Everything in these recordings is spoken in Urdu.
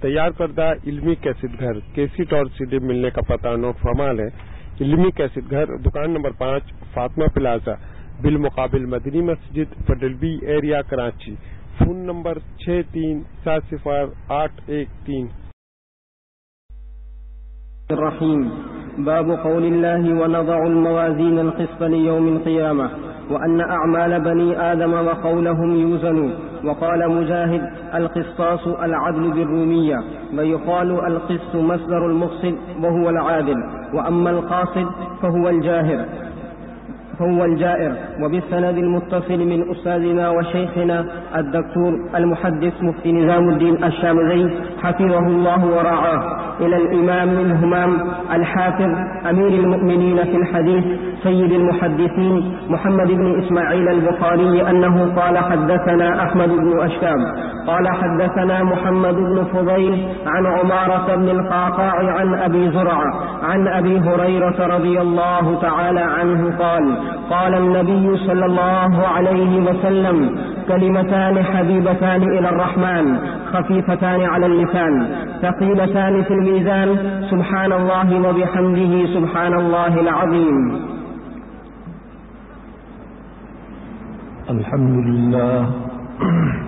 تیار کردہ علمی کیسٹ گھر کیسٹ اور سیڈی ملنے کا پتہ نو فمال ہے علمی کیسٹ گھر، دکان نمبر پانچ، فاطمہ پلازا، بالمقابل Madani Masjid federal B area, Karachi. Phone number چھ تین، سات صفر آٹھ ایک تین۔ الرحيم باب قول الله ونضع الموازين القسط ليوم القيامة وأن أعمال بني آدم وقولهم يوزن وقال مجاهد القسطاس العدل بالرومية، ويقال القسط مصدر المقصد وهو العادل، وأما القاصد فهو الجاهر. هو الجائر. وبالسند المتصل من أستاذنا وشيخنا الدكتور المحدث مفتي نظام الدين الشامزي حفظه الله ورعاه. إلى الإمام الهمام الحافظ أمير المؤمنين في الحديث سيد المحدثين محمد بن إسماعيل البخاري أنه قال حدثنا أحمد بن أشكام قال حدثنا محمد بن فضيل عن عمارة بن القعقاع عن أبي زرعة عن أبي هريرة رضي الله تعالى عنه قال قال النبي صلى الله عليه وسلم كلمتان حبيبتان إلى الرحمن، خفيفتان على اللسان، ثقيلتان في الميزان، سبحان الله وبحمده سبحان الله العظيم. الحمد لله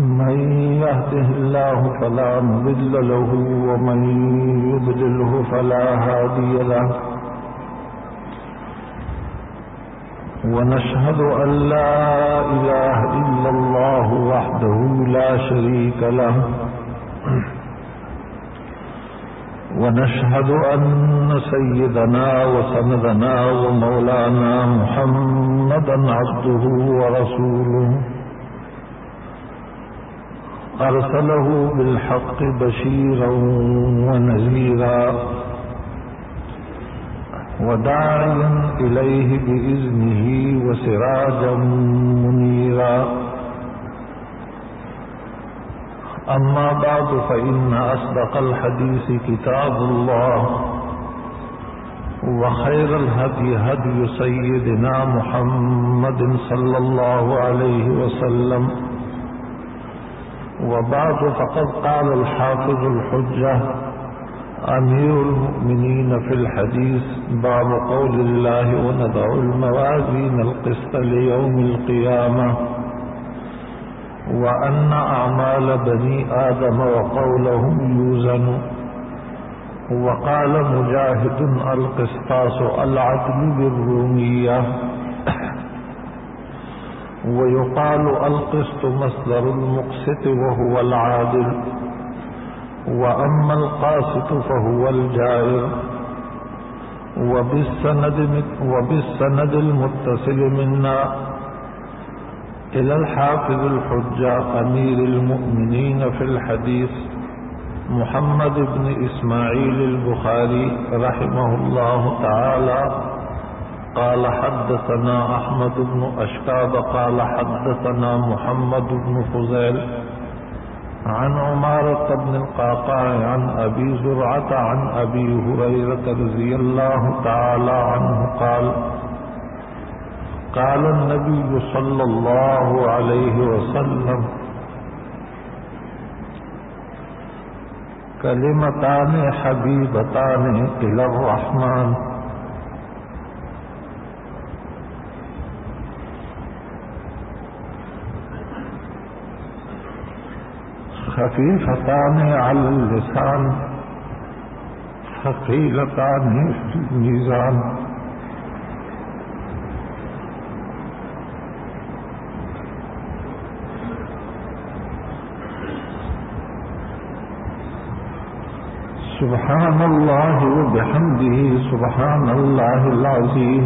من يهده الله فلا مضل له ومن يضلله فلا هادي له. ونشهد أن لا إله إلا الله وحده لا شريك له. ونشهد أن سيدنا وسندنا ومولانا محمدا عبده ورسوله. أرسله بالحق بشيرا ونذيرا وداعيا إليه بإذنه وسراجا منيرا أما بعد فإن أصدق الحديث كتاب الله وخير الهدي هدي سيدنا محمد صلى الله عليه وسلم وبعد فقد قال الحافظ الحجة أمير المؤمنين في الحديث باب قول الله وندع الموازين القسط ليوم القيامة وأن أعمال بني آدم وقولهم يوزن وقال مجاهد القسطاس العدل بالرومية ويقال القسط مصدر المقسط وهو العادل وأما القاسط فهو الجائر. وبالسند, وبالسند المتصل منا إلى الحافظ الحجة أمير المؤمنين في الحديث محمد بن إسماعيل البخاري رحمه الله تعالى. قال حدثنا أحمد بن أشكاب قال حدثنا محمد بن فزيل عن عمارة بن القاقع عن أبي زرعة عن أبي هريرة رضي الله تعالى عنه قال قال النبي صلى الله عليه وسلم كلمتان حبيبتان إلى الرحمن خفيفتان على اللسان ثقيلتان في الميزان سبحان الله وبحمده سبحان الله العظيم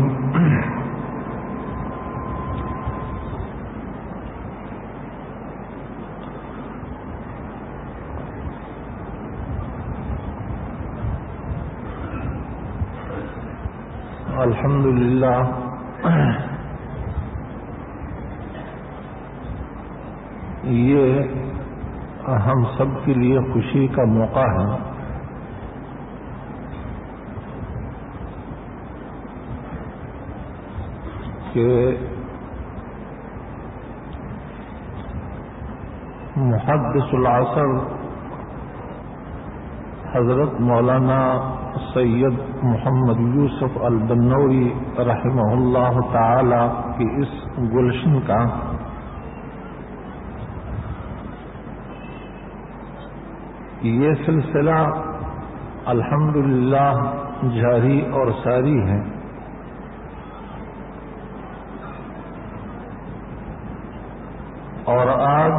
الحمد للہ یہ ہم سب کے لیے خوشی کا موقع ہے۔ کہ محدث العصر حضرت مولانا سید محمد یوسف البنوری رحمہ اللہ تعالی کی اس گلشن کا یہ سلسلہ الحمدللہ جاری اور ساری ہے۔ اور آج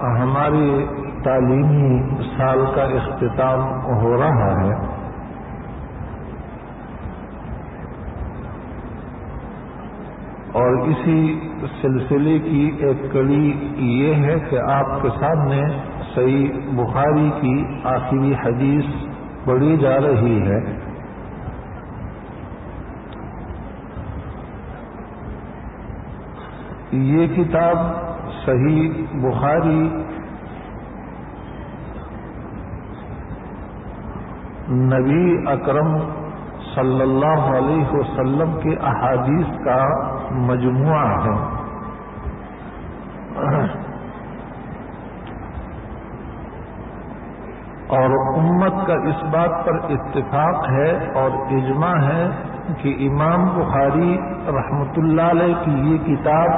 ہماری تعلیمی سال کا اختتام ہو رہا ہے۔ اور اسی سلسلے کی ایک کڑی یہ ہے کہ آپ کے سامنے صحیح بخاری کی آخری حدیث پڑھی جا رہی ہے۔ یہ کتاب صحیح بخاری نبی اکرم صلی اللہ علیہ وسلم کے احادیث کا مجموعہ ہے۔ اور امت کا اس بات پر اتفاق ہے اور اجماع ہے کہ امام بخاری رحمت اللہ علیہ کی یہ کتاب،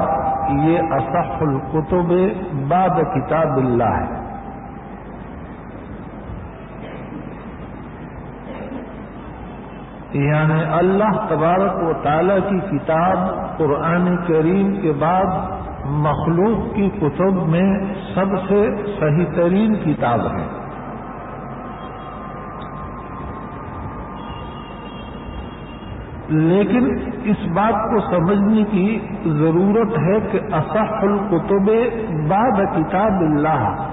یہ اصح القتب بعد کتاب اللہ ہے۔ یعنی اللہ تبارک و تعالی کی کتاب قرآن کریم کے بعد مخلوق کی کتب میں سب سے صحیح ترین کتاب ہے۔ لیکن اس بات کو سمجھنے کی ضرورت ہے کہ اصح القتب بعد کتاب اللہ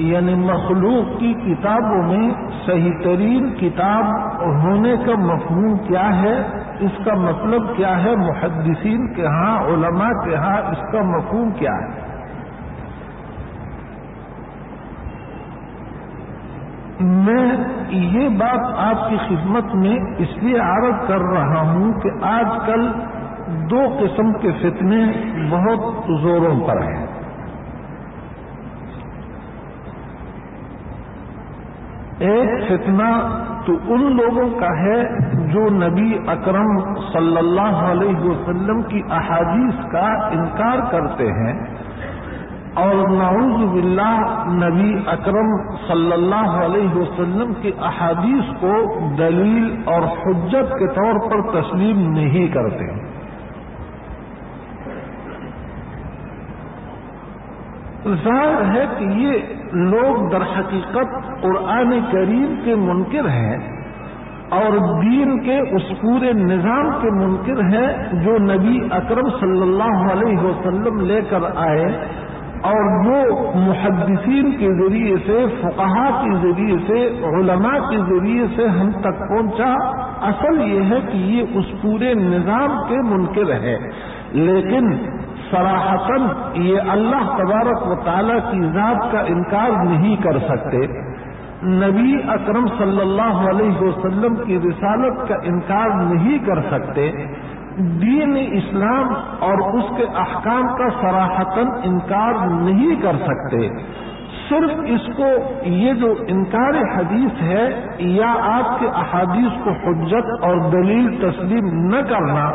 یعنی مخلوق کی کتابوں میں صحیح ترین کتاب ہونے کا مفہوم کیا ہے؟ اس کا مطلب کیا ہے؟ محدثین کے ہاں علماء کے ہاں اس کا مفہوم کیا ہے؟ میں یہ بات آپ کی خدمت میں اس لیے عرض کر رہا ہوں کہ آج کل دو قسم کے فتنے بہت زوروں پر ہیں۔ ایک فتنہ تو ان لوگوں کا ہے جو نبی اکرم صلی اللہ علیہ وسلم کی احادیث کا انکار کرتے ہیں اور نعوذ باللہ نبی اکرم صلی اللہ علیہ وسلم کی احادیث کو دلیل اور حجت کے طور پر تسلیم نہیں کرتے ظاہر ہے کہ یہ لوگ در حقیقت قرآن کریم کے منکر ہیں اور دین کے اس پورے نظام کے منکر ہیں جو نبی اکرم صلی اللہ علیہ وسلم لے کر آئے اور جو محدثین کے ذریعے سے، فقہا کے ذریعے سے، علماء کے ذریعے سے ہم تک پہنچا، اصل یہ ہے کہ یہ اس پورے نظام کے منکر ہے لیکن سراہتن یہ اللہ تبارک و تعالی کی ذات کا انکار نہیں کر سکتے۔ نبی اکرم صلی اللہ علیہ وسلم کی رسالت کا انکار نہیں کر سکتے۔ دین اسلام اور اس کے احکام کا سراہتن انکار نہیں کر سکتے۔ صرف اس کو یہ جو انکار حدیث ہے، یا آپ کے احادیث کو حجت اور دلیل تسلیم نہ کرنا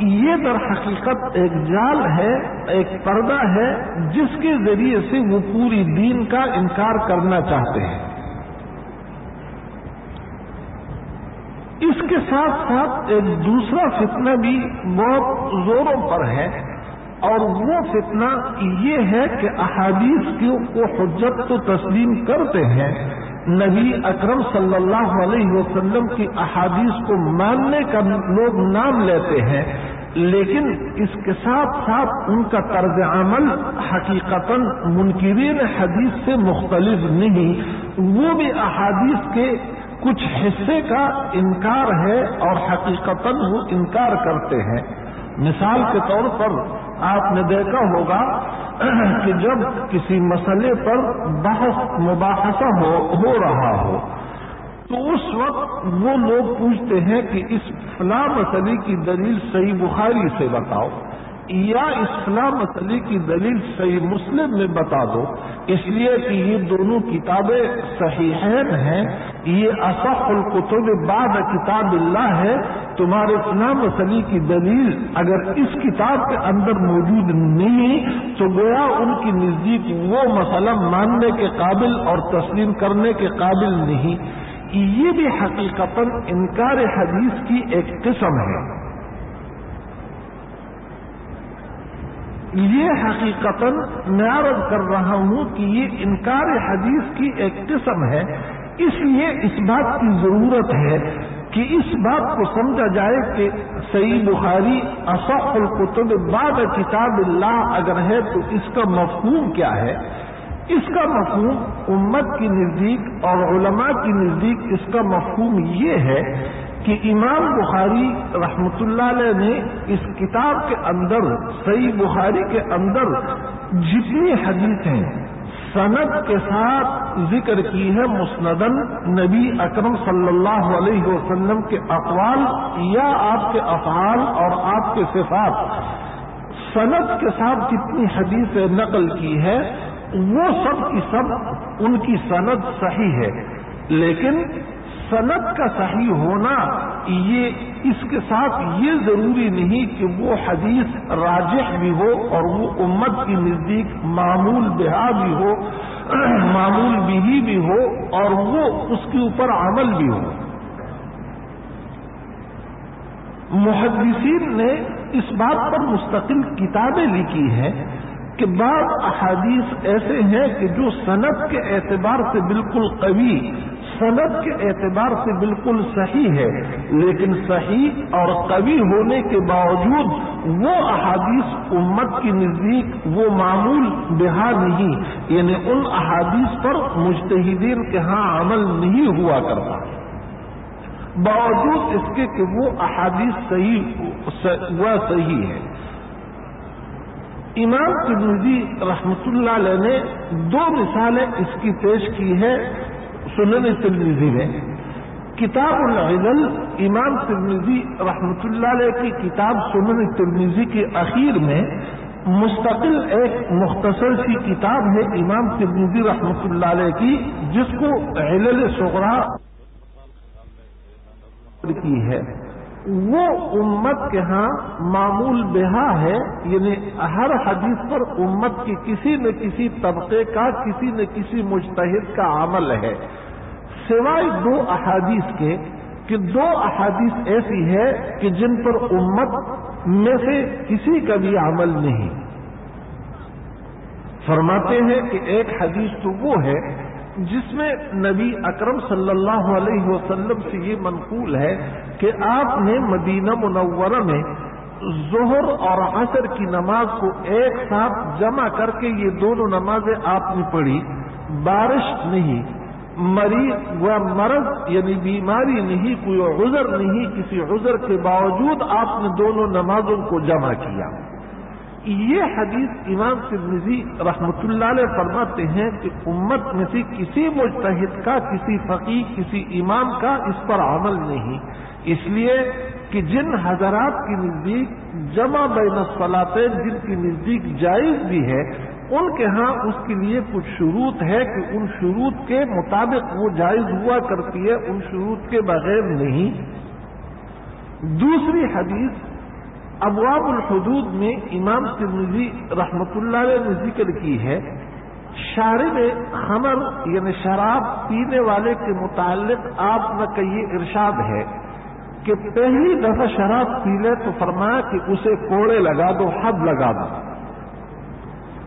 یہ در حقیقت ایک جال ہے، ایک پردہ ہے، جس کے ذریعے سے وہ پوری دین کا انکار کرنا چاہتے ہیں۔ اس کے ساتھ ساتھ ایک دوسرا فتنہ بھی بہت زوروں پر ہے، اور وہ فتنہ یہ ہے کہ احادیث کو حجت تو تسلیم کرتے ہیں۔ نبی اکرم صلی اللہ علیہ وسلم کی احادیث کو ماننے کا لوگ نام لیتے ہیں، لیکن اس کے ساتھ ساتھ ان کا طرز عمل حقیقتا منکرین حدیث سے مختلف نہیں۔ وہ بھی احادیث کے کچھ حصے کا انکار ہے اور حقیقت وہ انکار کرتے ہیں۔ مثال کے طور پر آپ نے دیکھا ہوگا کہ جب کسی مسئلے پر بحث مباحثہ ہو ہو رہا ہو، تو اس وقت وہ لوگ پوچھتے ہیں کہ اس فلاں مسئلے کی دلیل صحیح بخاری سے بتاؤ۔ یا اس فلاں مسئلے کی دلیل صحیح مسلم میں بتا دو، اس لیے کہ یہ دونوں کتابیں صحیحین ہیں، یہ اصح القتب بعد کتاب اللہ ہے۔ تمہارے فلاں مسئلے کی دلیل اگر اس کتاب کے اندر موجود نہیں، تو گویا ان کی نزدیک وہ مسئلہ ماننے کے قابل اور تسلیم کرنے کے قابل نہیں۔ یہ بھی حقیقت انکار حدیث کی ایک قسم ہے۔ یہ حقیقت میں عرض کر رہا ہوں کہ یہ انکار حدیث کی ایک قسم ہے۔ اس لیے اس بات کی ضرورت ہے کہ اس بات کو سمجھا جائے کہ صحیح بخاری اصح القتب بعد کتاب اللہ اگر ہے تو اس کا مفہوم کیا ہے۔ اس کا مفہوم امت کی نزدیک اور علماء کی نزدیک اس کا مفہوم یہ ہے کہ امام بخاری رحمت اللہ علیہ نے اس کتاب کے اندر، صحیح بخاری کے اندر جتنی حدیثیں سند کے ساتھ ذکر کی ہے مسندن نبی اکرم صلی اللہ علیہ وسلم کے اقوال یا آپ کے افعال اور آپ کے صفات سند کے ساتھ جتنی حدیثیں نقل کی ہے وہ سب کی سب ان کی سند صحیح ہے۔ لیکن سند کا صحیح ہونا یہ اس کے ساتھ یہ ضروری نہیں کہ وہ حدیث راجح بھی ہو اور وہ امت کی نزدیک معمول بہا بھی ہو، معمول بھی بھی ہو اور وہ اس کے اوپر عمل بھی ہو۔ محدثین نے اس بات پر مستقل کتابیں لکھی ہیں کہ بعض احادیث ایسے ہیں کہ جو صنعت کے اعتبار سے بالکل قوی صنعت کے اعتبار سے بالکل صحیح ہے، لیکن صحیح اور قوی ہونے کے باوجود وہ احادیث امت کی نزدیک وہ معمول بہا نہیں یعنی ان احادیث پر مجتہدین کے ہاں عمل نہیں ہوا کرتا۔ باوجود اس کے کہ وہ احادیث صحیح، وہ صحیح ہے امام ترمزی رحمت اللہ علیہ نے دو مثالیں اس کی پیش کی ہے سنن ترمزی میں کتاب العدل امام ترمزی رحمت اللہ علیہ کی کتاب سنن ترمزی کے اخیر میں مستقل ایک مختصر سی کتاب ہے امام ترمزی رحمت اللہ علیہ کی، جس کو علل سغرا کی ہے۔ وہ امت کے ہاں معمول بہا ہے یعنی ہر حدیث پر امت کی کسی نہ کسی طبقے کا، کسی نہ کسی مشتحد کا عمل ہے۔ سوائے دو احادیث کے کہ دو احادیث ایسی ہے کہ جن پر امت میں سے کسی کا بھی عمل نہیں۔ فرماتے ہیں کہ ایک حدیث تو وہ ہے جس میں نبی اکرم صلی اللہ علیہ وسلم سے یہ منقول ہے کہ آپ نے مدینہ منورہ میں ظہر اور عصر کی نماز کو ایک ساتھ جمع کر کے یہ دونوں نمازیں آپ نے پڑھی، بارش نہیں۔ مریض و مرض یعنی بیماری نہیں، کوئی عذر نہیں، کسی عذر کے باوجود آپ نے دونوں نمازوں کو جمع کیا۔ یہ حدیث امام ترمزی رحمت اللہ علیہ فرماتے ہیں کہ امت میں سے کسی مجتہد کا، کسی فقی کسی امام کا اس پر عمل نہیں۔ اس لیے کہ جن حضرات کی نزدیک جمع بین الصلاطیں جن کی نزدیک جائز بھی ہے ان کے ہاں اس کے لیے کچھ شروط ہے کہ ان شروط کے مطابق وہ جائز ہوا کرتی ہے، ان شروط کے بغیر نہیں۔ دوسری حدیث، ابواب الحدود میں امام ترمزی رحمت اللہ علیہ نے ذکر کی ہے، شارب خمر یعنی شراب پینے والے کے متعلق آپ کا یہ ارشاد ہے کہ پہلی دفعہ شراب پی لے تو فرمایا کہ اسے کوڑے لگا دو حد لگا دو۔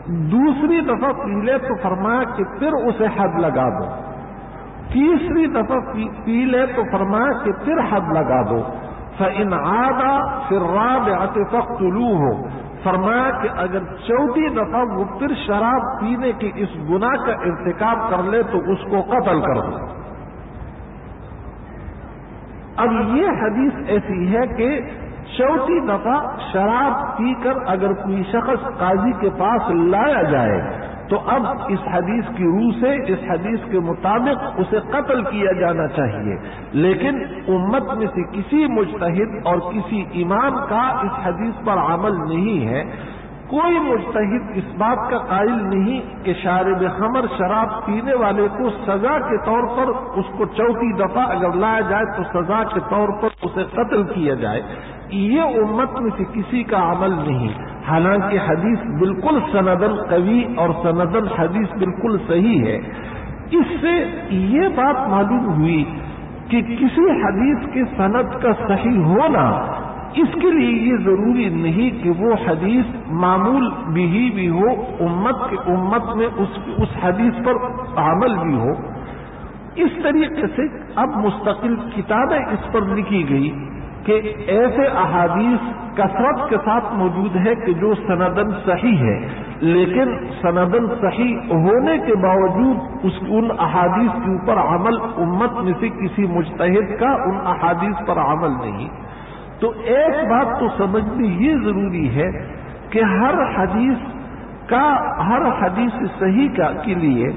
دوسری دفعہ پی لے تو فرمایا کہ پھر اسے حد لگا دو۔ تیسری دفعہ پی لے تو فرمایا کہ پھر حد لگا دو۔ فن آدھا پھر راب اتفق طلوع ہو فرمایا کہ اگر چوتھی دفعہ وہ پھر شراب پینے کے اس گناہ کا ارتکاب کر لے تو اس کو قتل کر دو۔ اب یہ حدیث ایسی ہے کہ چوتھی دفعہ شراب پی کر اگر کوئی شخص قاضی کے پاس لایا جائے، تو اب اس حدیث کی روح سے، اس حدیث کے مطابق اسے قتل کیا جانا چاہیے۔ لیکن امت میں سے کسی مجتہد اور کسی امام کا اس حدیث پر عمل نہیں ہے۔ کوئی مجتہد اس بات کا قائل نہیں کہ شارب خمر شراب پینے والے کو سزا کے طور پر اس کو چوتھی دفعہ اگر لایا جائے، تو سزا کے طور پر اسے قتل کیا جائے۔ یہ امت میں سے کسی کا عمل نہیں۔ حالانکہ حدیث بالکل سندن قوی اور سندن حدیث بالکل صحیح ہے۔ اس سے یہ بات معلوم ہوئی کہ کسی حدیث کے صنعت کا صحیح ہونا اس کے لیے یہ ضروری نہیں کہ وہ حدیث معمول بھی ہی بھی ہو، امت کے امت میں اس اس حدیث پر عمل بھی ہو۔ اس طریقے سے اب مستقل کتابیں اس پر لکھی گئی۔ کہ ایسے احادیث کثرت کے ساتھ موجود ہے کہ جو سندن صحیح ہے، لیکن سندن صحیح ہونے کے باوجود اس ان احادیث کے اوپر عمل امت میں سے کسی مجتہد کا ان احادیث پر عمل نہیں۔ تو ایک بات تو سمجھنی یہ ضروری ہے کہ ہر حدیث کا، ہر حدیث صحیح کا کے لیے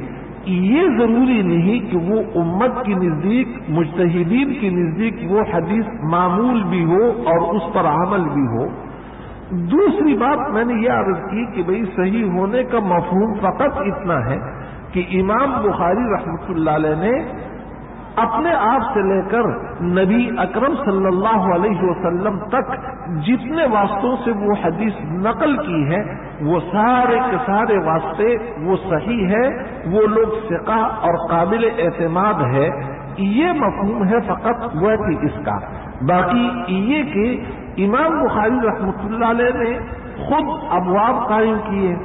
یہ ضروری نہیں کہ وہ امت کی نزدیک، مجتہدین کی نزدیک وہ حدیث معمول بھی ہو اور اس پر عمل بھی ہو۔ دوسری بات میں نے یہ عرض کی کہ بھئی صحیح ہونے کا مفہوم فقط اتنا ہے کہ امام بخاری رحمتہ اللہ علیہ نے اپنے آپ سے لے کر نبی اکرم صلی اللہ علیہ وسلم تک جتنے واسطوں سے وہ حدیث نقل کی ہے، وہ سارے کے سارے واسطے وہ صحیح ہے، وہ لوگ سکا اور قابل اعتماد ہے۔ یہ مفہوم ہے فقط وہ کہ اس کا۔ باقی یہ کہ امام بخاری رحمۃ اللہ علیہ نے خود ابواب قائم کیے۔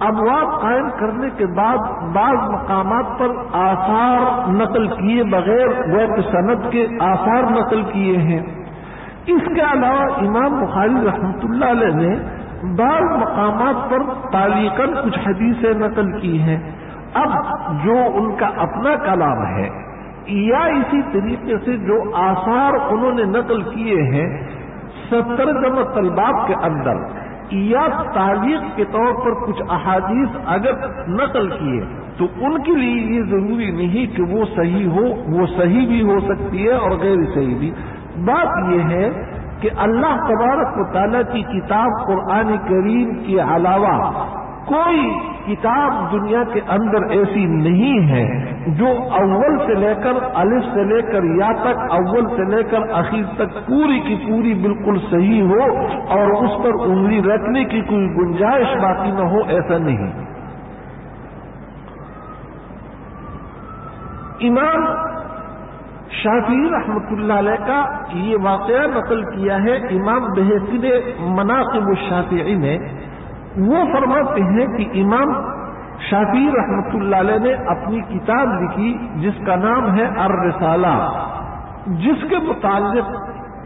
ابواب قائم کرنے کے بعد بعض مقامات پر آثار نقل کیے بغیر ویب صنعت کے آثار نقل کیے ہیں۔ اس کے علاوہ امام بخاری رحمۃ اللہ علیہ نے بعض مقامات پر تعلیقاً کچھ حدیثیں نقل کی ہیں۔ اب جو ان کا اپنا کلام ہے، یا اسی طریقے سے جو آثار انہوں نے نقل کیے ہیں ستر جمع طلبات کے اندر۔ یا تعلیق کے طور پر کچھ احادیث اگر نقل کیے، تو ان کے لیے یہ ضروری نہیں کہ وہ صحیح ہو، وہ صحیح بھی ہو سکتی ہے اور غیر صحیح بھی۔ بات یہ ہے کہ اللہ تبارک و تعالیٰ کی کتاب قرآن کریم کے علاوہ کوئی کتاب دنیا کے اندر ایسی نہیں ہے جو اول سے لے کر الف سے لے کر یا تک اول سے لے کر اخیر تک پوری کی پوری بالکل صحیح ہو اور اس پر انگلی رکھنے کی کوئی گنجائش باقی نہ ہو، ایسا نہیں۔ امام شافی رحمت اللہ علیہ کا یہ واقعہ نقل کیا ہے، امام بحث مناقب الشافعی نے۔ وہ فرماتے ہیں کہ امام شافی رحمت اللہ علیہ نے اپنی کتاب لکھی جس کا نام ہے الرسالہ، جس کے متعلق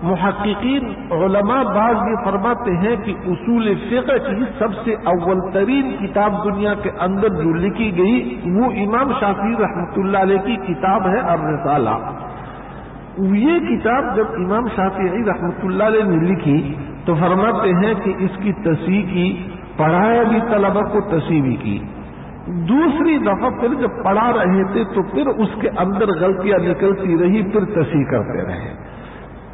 محققین، علماء بعض یہ فرماتے ہیں کہ اصول فقہ کی سب سے اول ترین کتاب دنیا کے اندر جو لکھی گئی، وہ امام شافی رحمت اللہ علیہ کی کتاب ہے الرسالہ۔ یہ کتاب جب امام شافی رحمت اللہ علیہ نے لکھی تو فرماتے ہیں کہ اس کی تصحیح کی پڑھایا بھی طلبہ کو تصویر کی۔ دوسری دفعہ پھر جب پڑھا رہے تھے تو پھر اس کے اندر غلطیاں نکلتی رہی، پھر تصحیح کرتے رہے۔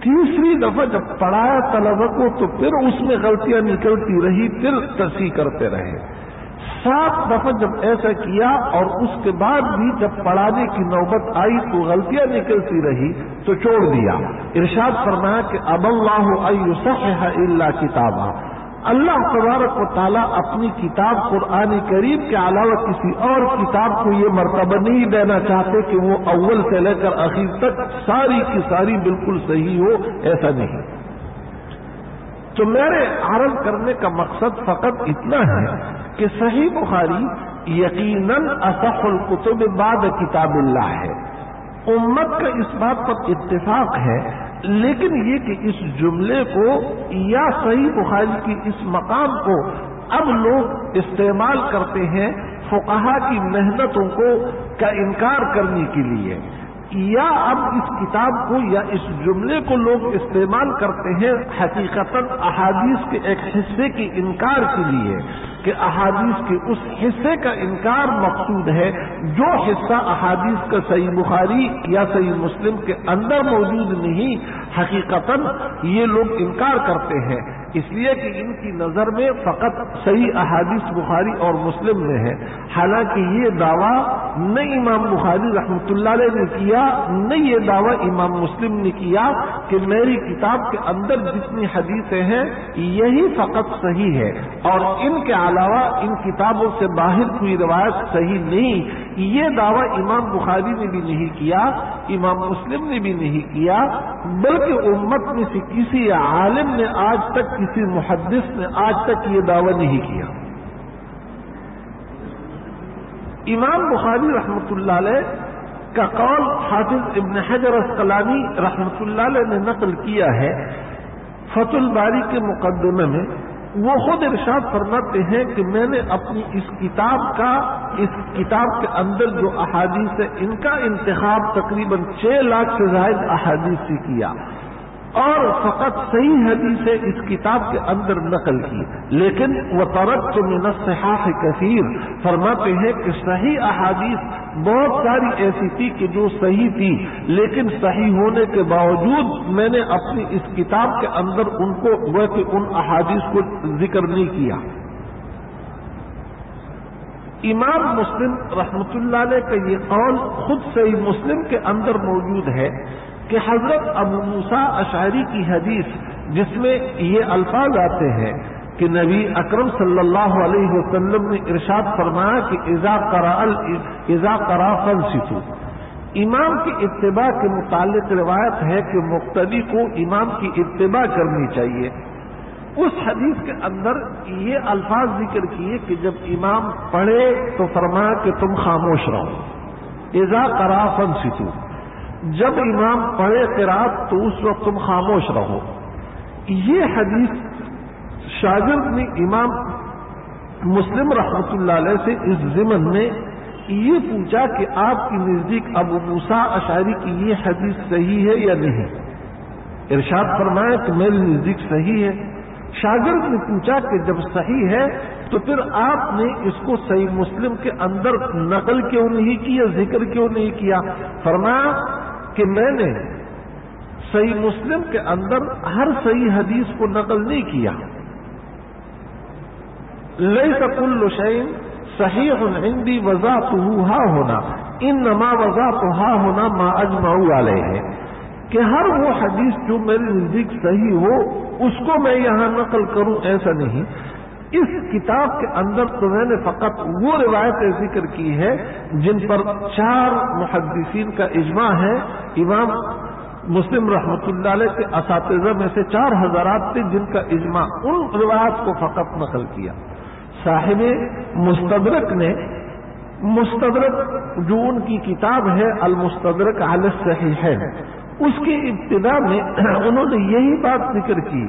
تیسری دفعہ جب پڑھایا طلبہ کو تو پھر اس میں غلطیاں نکلتی رہی، پھر تصحیح کرتے رہے۔ سات دفعہ جب ایسا کیا اور اس کے بعد بھی جب پڑھانے کی نوبت آئی تو غلطیاں نکلتی رہی، تو چھوڑ دیا۔ ارشاد فرمایا کہ اب اللہ اللہ کتابہ۔ اللہ تبارک و تعالیٰ اپنی کتاب قرآن کریم کے علاوہ کسی اور کتاب کو یہ مرتبہ نہیں دینا چاہتے کہ وہ اول سے لے کر آخر تک ساری کی ساری بالکل صحیح ہو، ایسا نہیں۔ تو میرے عرض کرنے کا مقصد فقط اتنا ہے کہ صحیح بخاری یقیناً اصح القتب بعد کتاب اللہ ہے۔ امت کا اس بات پر اتفاق ہے لیکن یہ کہ اس جملے کو یا صحیح بخاری کی اس مقام کو اب لوگ استعمال کرتے ہیں فقہا کی محنتوں کو کا انکار کرنے کے لیے۔ یا اب اس کتاب کو یا اس جملے کو لوگ استعمال کرتے ہیں حقیقت احادیث کے ایک حصے کی انکار کے لیے کہ احادیث کے اس حصے کا انکار مقصود ہے جو حصہ احادیث کا صحیح بخاری یا صحیح مسلم کے اندر موجود نہیں حقیقت یہ لوگ انکار کرتے ہیں۔ اس لیے کہ ان کی نظر میں فقط صحیح احادیث بخاری اور مسلم میں ہے۔ حالانکہ یہ دعویٰ نہ امام بخاری رحمۃ اللہ علیہ نے کیا، نہ یہ دعویٰ امام مسلم نے کیا کہ میری کتاب کے اندر جتنی حدیثیں ہیں، یہی فقط صحیح ہے۔ اور ان کے علاوہ ان کتابوں سے باہر کوئی روایت صحیح نہیں۔ یہ دعویٰ امام بخاری نے بھی نہیں کیا، امام مسلم نے بھی نہیں کیا، بلکہ امت میں سے کسی عالم نے آج تک کسی محدث نے آج تک یہ دعویٰ نہیں کیا۔ امام بخاری رحمۃ اللہ علیہ کا قول حافظ ابن حجر اسقلانی رحمۃ اللہ علیہ نے نقل کیا ہے فت الباری کے مقدمے میں۔ وہ خود ارشاد فرماتے ہیں کہ میں نے اپنی اس کتاب کا، اس کتاب کے اندر جو احادیث ہے، ان کا انتخاب تقریباً چھ لاکھ سے زائد احادیث سے کیا۔ اور فقط صحیح حدیث اس کتاب کے اندر نقل کی۔ لیکن وہ ترق تو منصحاف کثیر فرماتے ہیں کہ صحیح احادیث بہت ساری ایسی تھی کہ جو صحیح تھی۔ لیکن صحیح ہونے کے باوجود میں نے اپنی اس کتاب کے اندر ان کو ویسے ان احادیث کو ذکر نہیں کیا۔ امام مسلم رحمت اللہ علیہ کا یہ قول خود صحیح مسلم کے اندر موجود ہے۔ کہ حضرت ابو موسا اشعری کی حدیث جس میں یہ الفاظ آتے ہیں کہ نبی اکرم صلی اللہ علیہ وسلم نے ارشاد فرمایا کہ ازا کرا کرا فن سیتو امام کی اتباع کے متعلق روایت ہے کہ مقتدی کو امام کی اتباع کرنی چاہیے۔ اس حدیث کے اندر یہ الفاظ ذکر کیے کہ جب امام پڑھے تو فرمایا کہ تم خاموش رہو۔ ازا کرا فن سیتو جب امام پڑھے قرآن تو اس وقت تم خاموش رہو۔ یہ حدیث شاگرد نے امام مسلم رحمت اللہ علیہ سے اس ضمن میں یہ پوچھا کہ آپ کی نزدیک ابو موسا اشاری کی یہ حدیث صحیح ہے یا نہیں ارشاد فرمایا کہ میری نزدیک صحیح ہے۔ شاگرد نے پوچھا کہ جب صحیح ہے تو پھر آپ نے اس کو صحیح مسلم کے اندر نقل کیوں نہیں کیا، ذکر کیوں نہیں کیا؟ فرمایا کہ میں نے صحیح مسلم کے اندر ہر صحیح حدیث کو نقل نہیں کیا۔ لئی سکل شعین صحیح ہندی وضا تو ہونا ان نما وضا تو ہا ہونا ما اجما والے ہیں کہ ہر وہ حدیث جو میرے نزدیک صحیح ہو، اس کو میں یہاں نقل کروں، ایسا نہیں۔ اس کتاب کے اندر تو میں نے فقط وہ روایتیں ذکر کی ہے جن پر چار محدثین کا اجماع ہے۔ امام مسلم رحمت اللہ علیہ کے اساتذہ میں سے چار ہزارات تھے جن کا اجماع ان روایات کو فقط نقل کیا۔ صاحب مستدرک نے مستدرک جو ان کی کتاب ہے، المستدرک علیہ صحیح ہے اس کی ابتدا میں انہوں نے یہی بات ذکر کی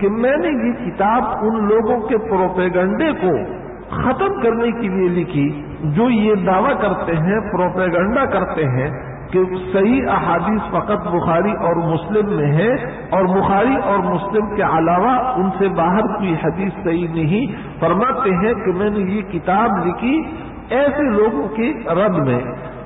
کہ میں نے یہ کتاب ان لوگوں کے پروپیگنڈے کو ختم کرنے کے لیے لکھی جو یہ دعویٰ کرتے ہیں، پروپیگنڈا کرتے ہیں کہ صحیح احادیث فقط بخاری اور مسلم میں ہے اور بخاری اور مسلم کے علاوہ ان سے باہر کوئی حدیث صحیح نہیں۔ فرماتے ہیں کہ میں نے یہ کتاب لکھی ایسے لوگوں کی رد میں۔